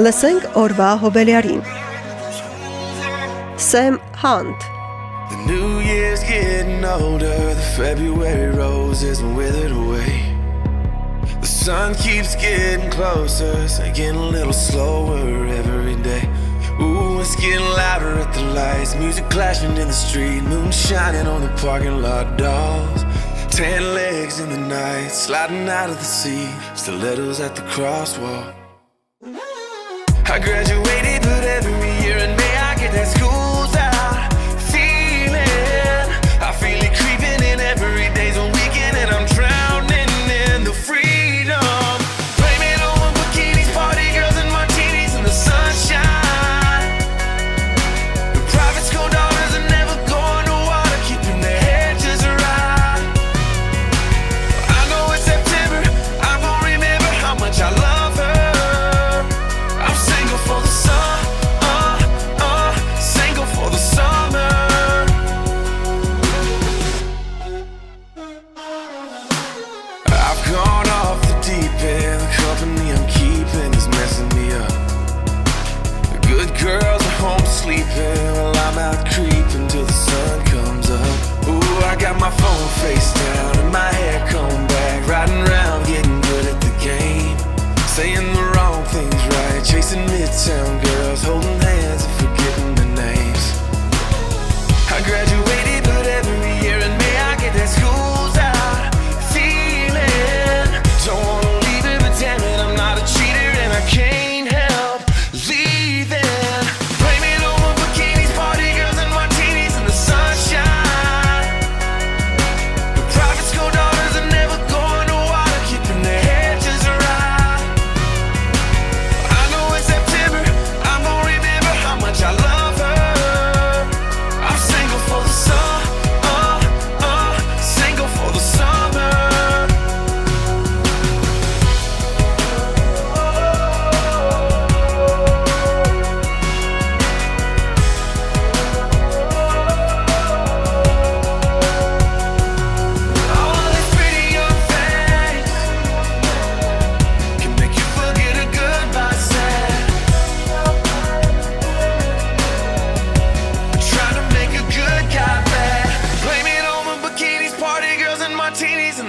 Լսենք օրվա հոբելյարին։ Sam Hunt The new year's getting older, the February roses withered away. The sun keeps getting closer, so getting a little slower every day. Ooh, it's getting louder at the lights, music clashing in the street, moon shining on the parking lot dolls. Ten legs in the night, sliding out of the sea, stilettos at the crosswalk. Graduate.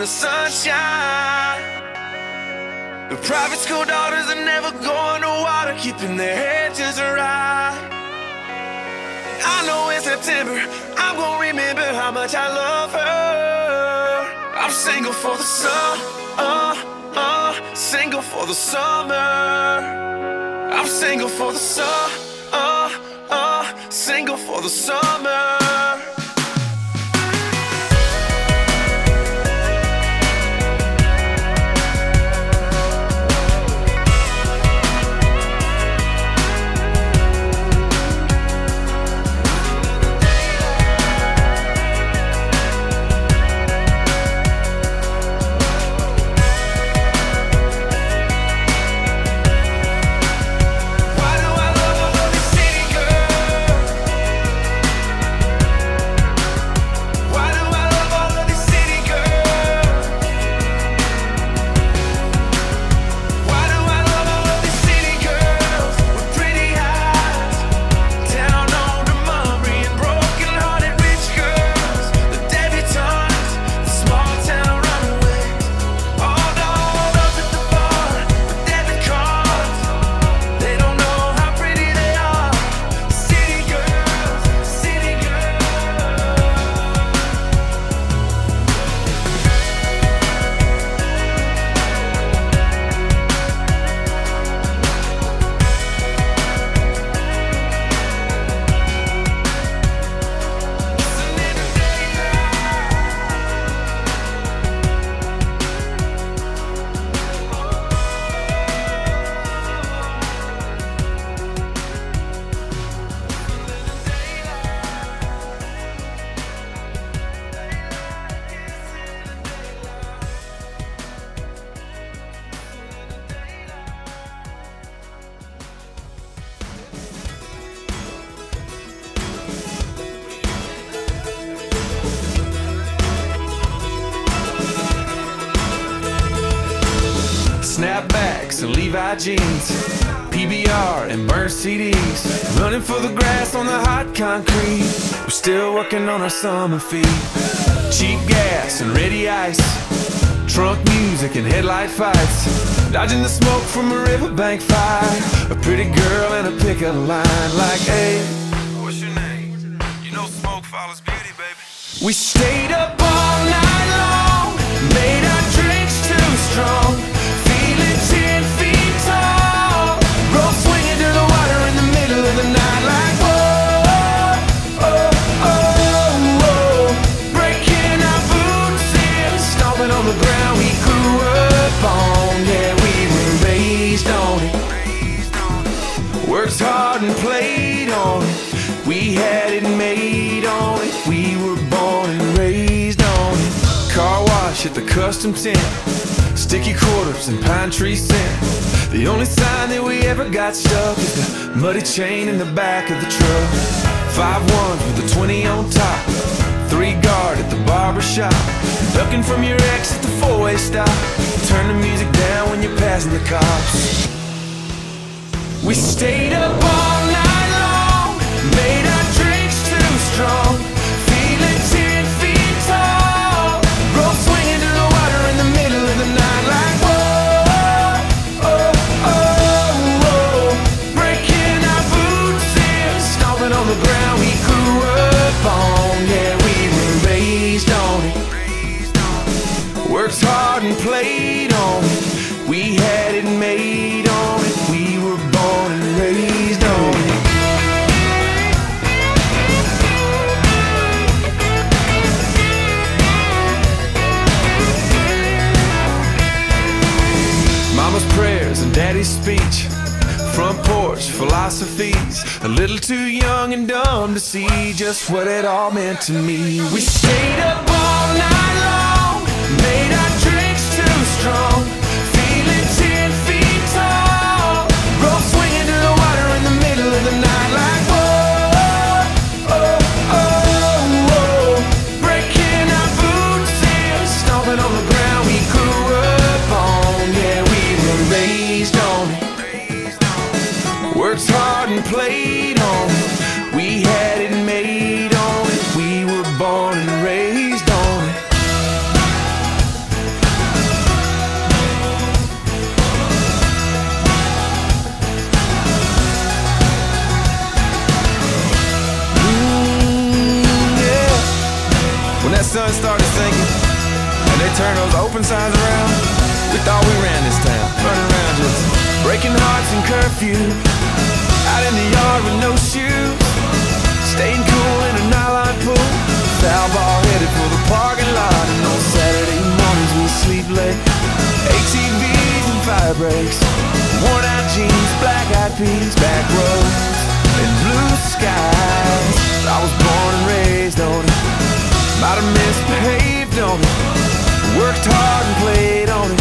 the sunshine. The private school daughters are never going to water, keeping their heads just right. I know in September, I'm gonna remember how much I love her. I'm single for the summer, uh, uh, single for the summer. I'm single for the summer, uh, uh, single for the summer. high jeans, PBR and burnt CDs. Running for the grass on the hot concrete. We're still working on our summer feet. Cheap gas and ready ice. Trunk music and headlight fights. Dodging the smoke from a riverbank fire. A pretty girl and a pickup line like, hey. What's your name? You know smoke follows beauty, baby. We stayed up custom tent. Sticky quarters and pine tree scent. The only sign that we ever got stuck is the muddy chain in the back of the truck. Five ones with a 20 on top. Three guard at the barber shop. Ducking from your ex at the four-way stop. Turn the music down when you're passing the cops. We stayed up all played on it. We had it made on it. We were born and raised on it. Mama's prayers and daddy's speech. Front porch philosophies. A little too young and dumb to see just what it all meant to me. We stayed up all night black back roads, and blue skies. I was born and raised on it. Might have misbehaved on it. Worked hard and played on it.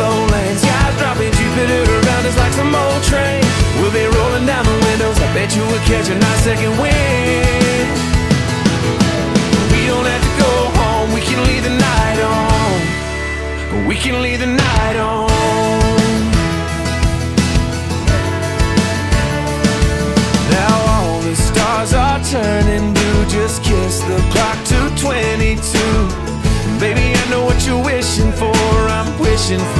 Slow lane. Skies dropping Jupiter around us like some old train. We'll be rolling down the windows. I bet you will catch a nice second wind. We don't have to go home. We can leave the night on. We can leave the night on. Now all the stars are turning blue. Just kiss the clock to 22. Baby, I know what you're wishing for. I'm wishing for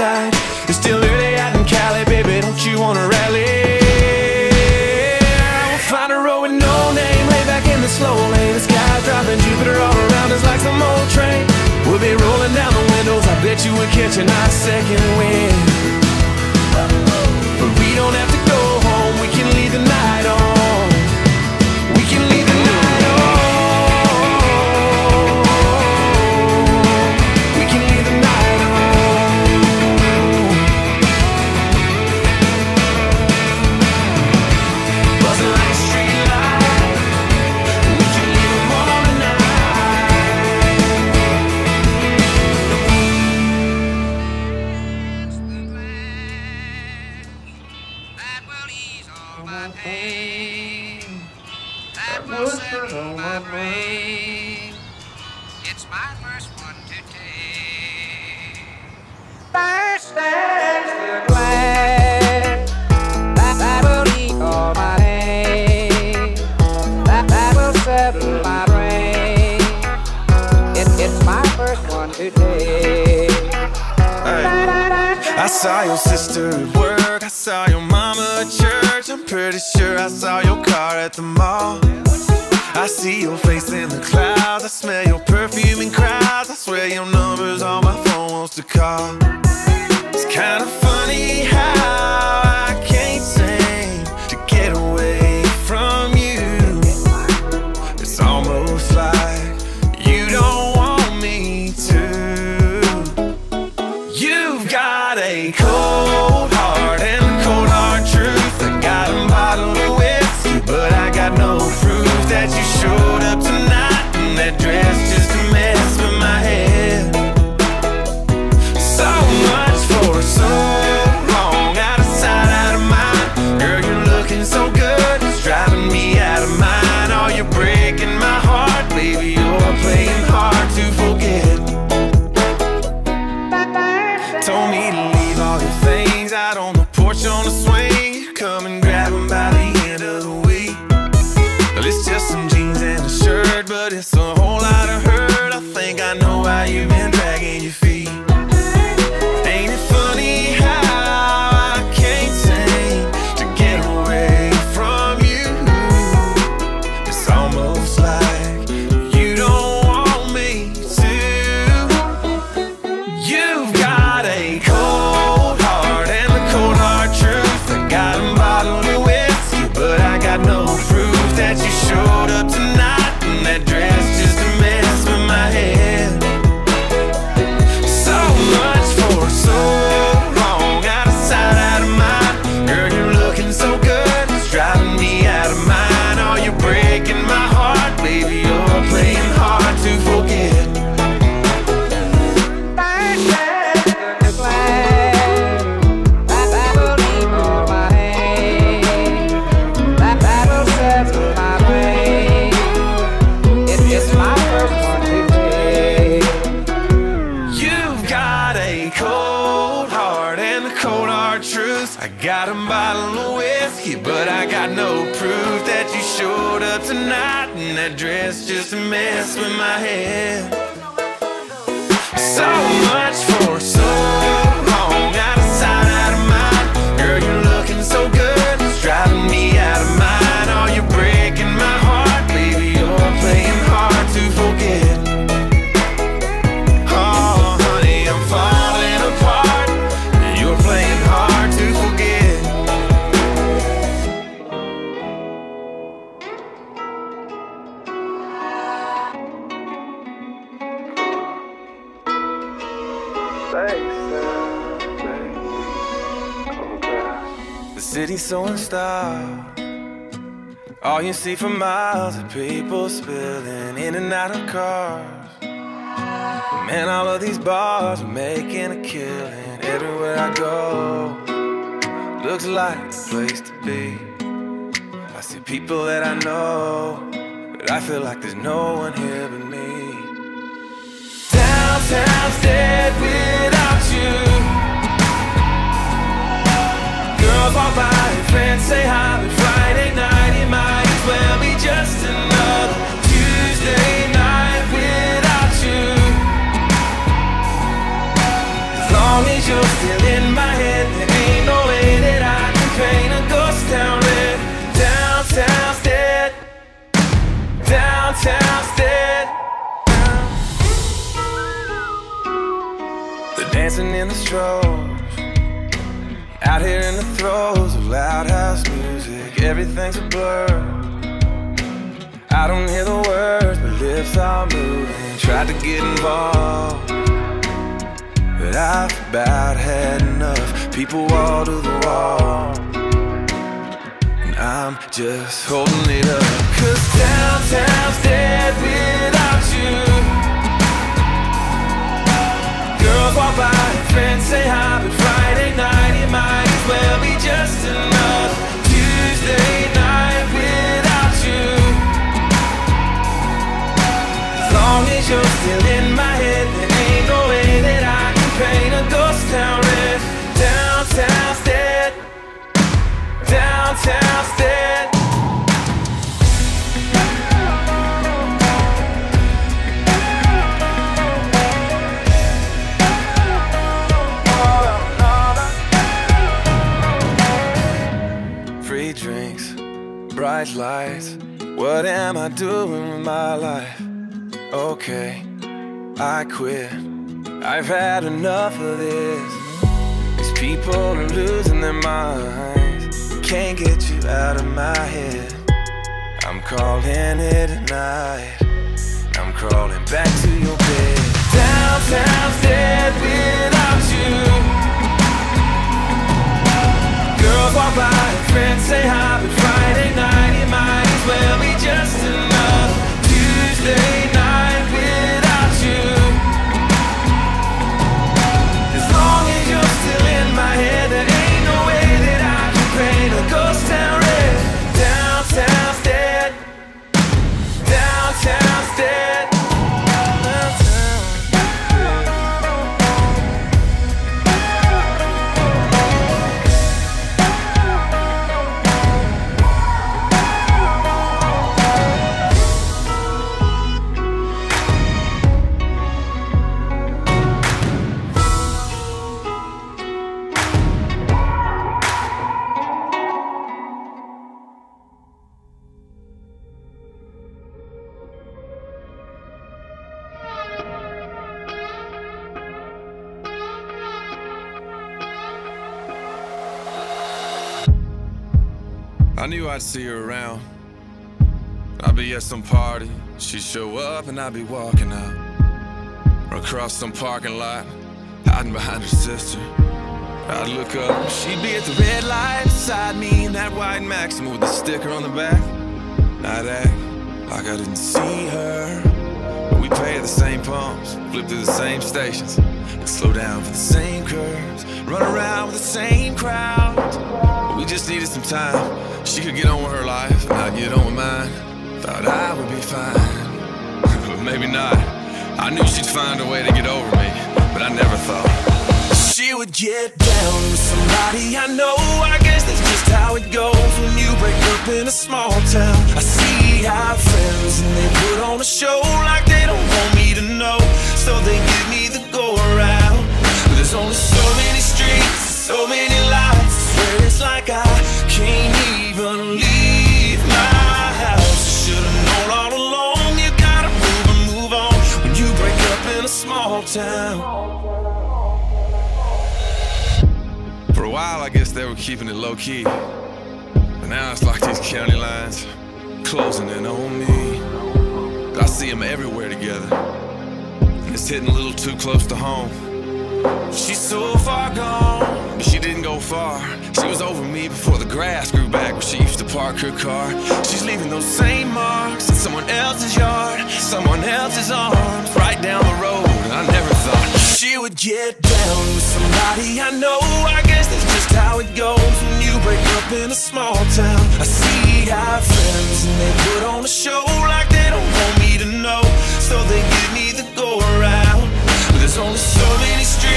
daylight. It's still early out in Cali, baby. Don't you wanna rally? We'll find a row with no name, lay back in the slow lane. The sky dropping Jupiter all around us like some old train. We'll be rolling down the windows. I bet you we're catching our second wind. got a bottle of whiskey, but I got no proof that you showed up tonight. And that dress just messed mess with my head. So much for. So unstable. All you see for miles are people spilling in and out of cars. Man, all of these bars are making a killing everywhere I go. Looks like the place to be. I see people that I know, but I feel like there's no one here but me. Downtown's dead without you. Girls walk by friends say hi, but Friday night it might as well be just another Tuesday night without you. As long as you're still in my head, there ain't no way that I can paint a ghost town red. Downtown's dead. Downtown's dead. They're dancing in the strobes. Out here in the throes of loud house music, everything's a blur. I don't hear the words, but lips are moving. Tried to get involved, but I've about had enough. People wall to the wall, and I'm just holding it up. Cause downtown's dead Girls walk by friends say hi, but Friday night it might as well be just another Tuesday night without you. As long as you're still in my head, there ain't no way that I can paint a ghost town red. Downtown's dead. Downtown's dead. What am I doing with my life? Okay, I quit. I've had enough of this. These people are losing their minds. Can't get you out of my head. I'm calling it a night. I'm crawling back to your bed. Downtown's dead without you. Girls walk by friends say hi, but Friday night it might as well be just another Tuesday night without you. As long as you're still in my head, see her around. I'd be at some party, she'd show up and I'd be walking out. Across some parking lot, hiding behind her sister. I'd look up, she'd be at the red light beside me in that white Maxima with the sticker on the back. I'd act like I didn't see her. But we pay at the same pumps, flip through the same stations, and slow down for the same curves, run around with the same crowds. We just needed some time. She could get on with her life, and I'd get on with mine. Thought I would be fine, but maybe not. I knew she'd find a way to get over me, but I never thought she would get down with somebody I know. I guess that's just how it goes when you break up in a small town. I see our friends and they put on a show like they don't want me to know, so they give me the go around. But there's only so many streets, so many lights. Like I can't even leave my house. Should've known all along. You gotta move and move on when you break up in a small town. For a while, I guess they were keeping it low key. But now it's like these county lines closing in on me. I see them everywhere together. It's hitting a little too close to home. She's so far gone, but she didn't go far. She was over me before the grass grew back where she used to park her car. She's leaving those same marks in someone else's yard, someone else's arms, right down the road. I never thought she would get down with somebody I know. I guess that's just how it goes when you break up in a small town. I see our friends and they put on a show like they don't want me to know, so they give me the go around. But there's only so many streets,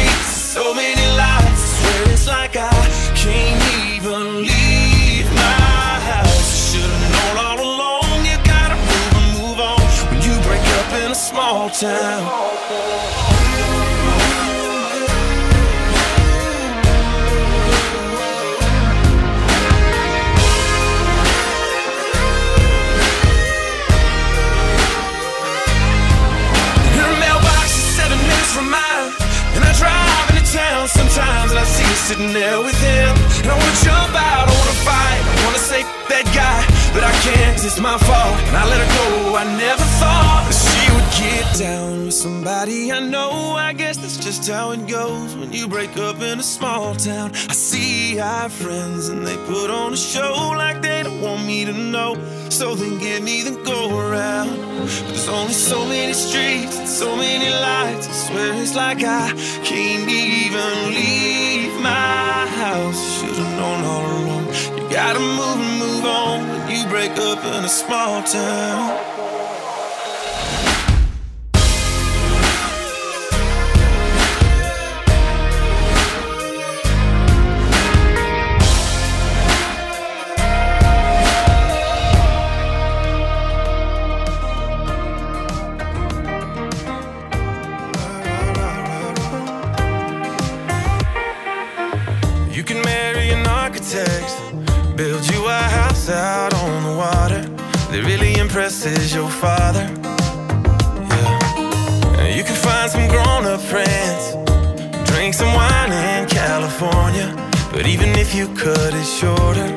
so many lights. I swear it's like I can't even leave my house. Should've known all along. You gotta move and move on when you break up in a small town. Sitting there with him. And I wanna jump out, I wanna fight, I wanna say that guy. But I can't it's my fault. And I let her go, I never thought that she would get down with somebody I know. I guess that's just how it goes when you break up in a small town. I see our friends and they put on a show like they don't want me to know. So they give me the go around. But there's only so many streets so many it's like I can't even leave my house. Should've known all along. You gotta move and move on when you break up in a small town. Really is your father. Yeah. You can find some grown up friends, drink some wine in California. But even if you cut it shorter,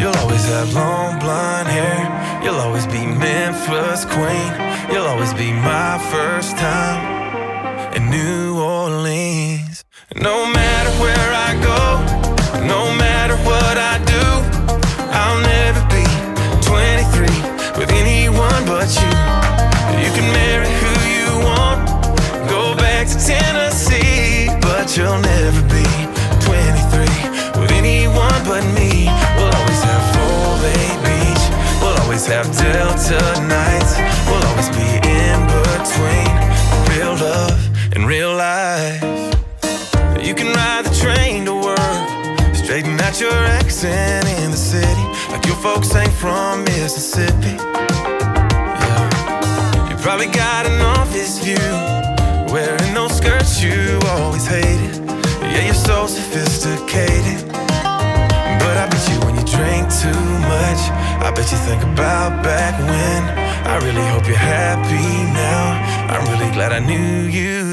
you'll always have long blonde hair. You'll always be Memphis queen. You'll always be my first time in New Orleans. No matter You'll never be 23 with anyone but me. We'll always have Bay Beach, we'll always have Delta nights, we'll always be in between real love and real life. You can ride the train to work, straighten out your accent in the city, like your folks ain't from Mississippi. Yeah. You probably got an office view, hated. Yeah, you're so sophisticated. But I bet you when you drink too much, I bet you think about back when. I really hope you're happy now. I'm really glad I knew you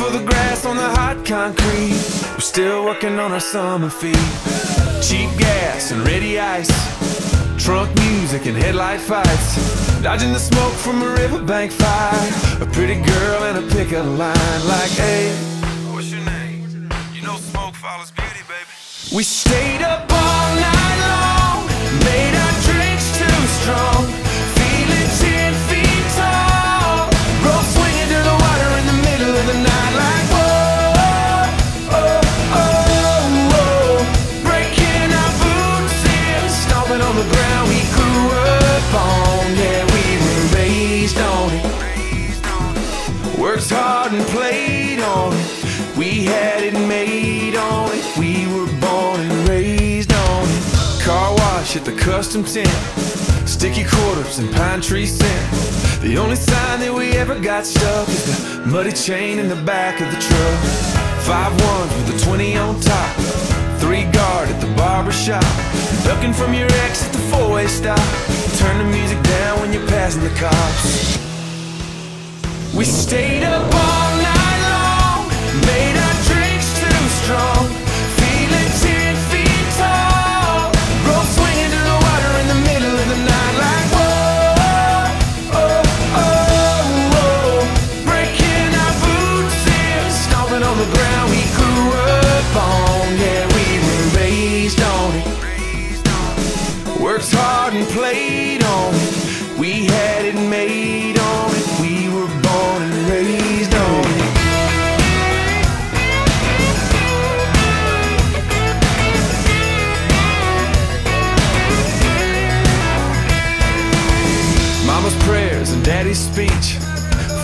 for the grass on the hot concrete. We're still working on our summer feet. Cheap gas and ready ice, trunk music and headlight fights, dodging the smoke from a riverbank fire. A pretty girl and a pickup line like, hey, what's your name? You know smoke follows beauty, baby. We stayed up all night long, made our drinks too strong, and raised on it. Car wash at the custom tent. Sticky quarters and pine tree scent. The only sign that we ever got stuck is the muddy chain in the back of the truck. Five ones with a 20 on top. Three guard at the barber shop. Ducking from your ex at the four-way stop. Turn the music down when you're passing the cops. We stayed up all night long, made our drinks too strong, and played on it. We had it made on it. We were born and raised on it. Mama's prayers and daddy's speech.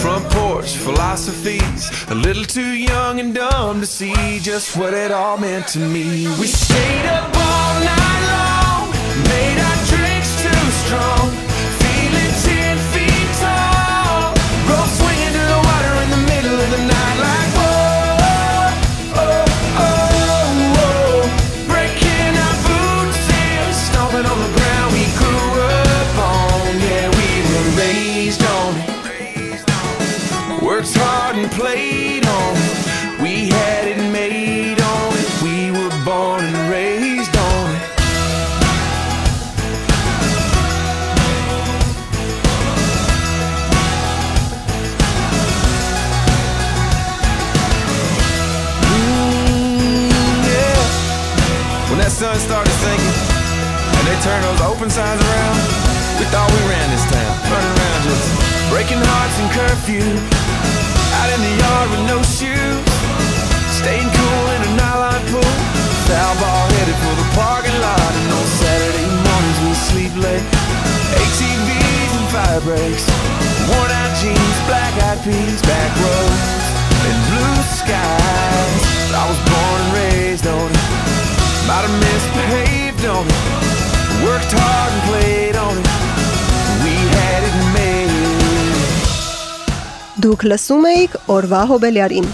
Front porch philosophies. A little too young and dumb to see just what it all meant to me. We stayed up sun started sinking and they turned those open signs around, we thought we ran this town, running around just breaking hearts and curfew. Out in the yard with no shoes, staying cool in a nylon pool. Foul ball headed for the parking lot, and on Saturday mornings we sleep late. ATVs and fire breaks, worn out jeans, black eyed peas, back roads, and blue skies. I was born and raised on. Might have misbehaved on it. Worked hard and played on it. We had it made. Դուք լսում էիք օրվա հոբելյարին։